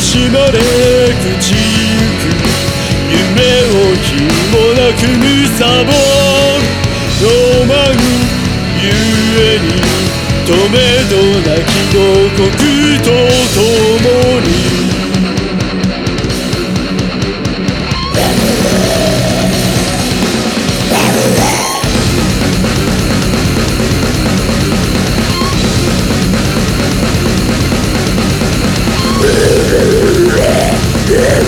しまれ朽ちゆく夢を日もなく貪るロマンゆえに止めどなきの刻と。Yeah.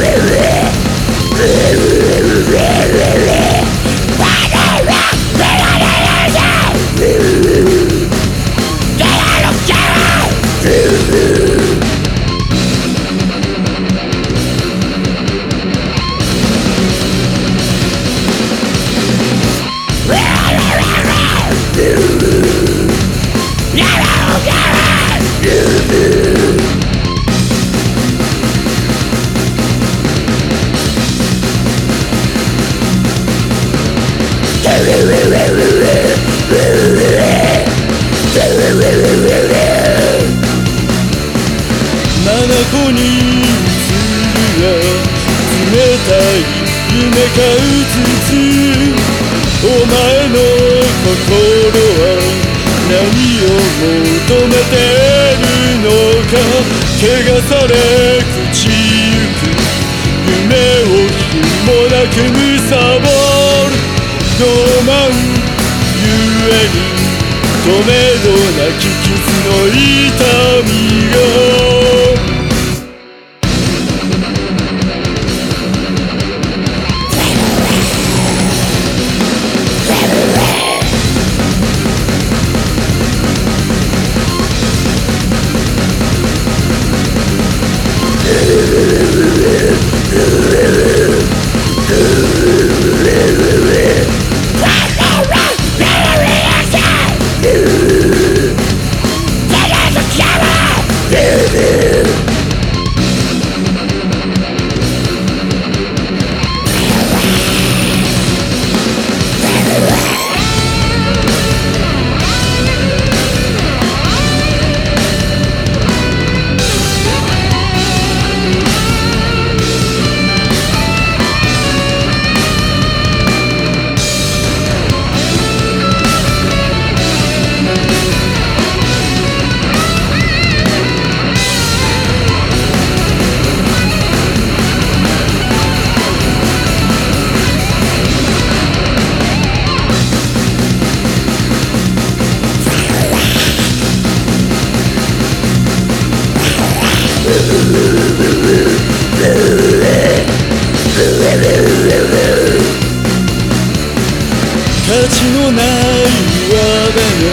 たい夢かうつつお前の心は何を求めてるのか汚され朽ちゆく夢を日もなく貪るロマンゆえに止めどなき傷の痛みが価値のない岩場の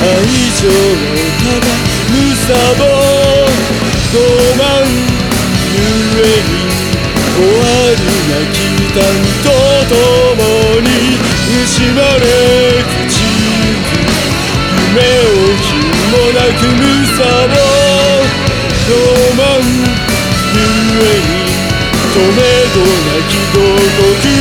愛情をただむさぼま慢ゆえに終わりなき嘆とともに蝕まれ朽ちゆく夢をひもなく震えに止めどなき心地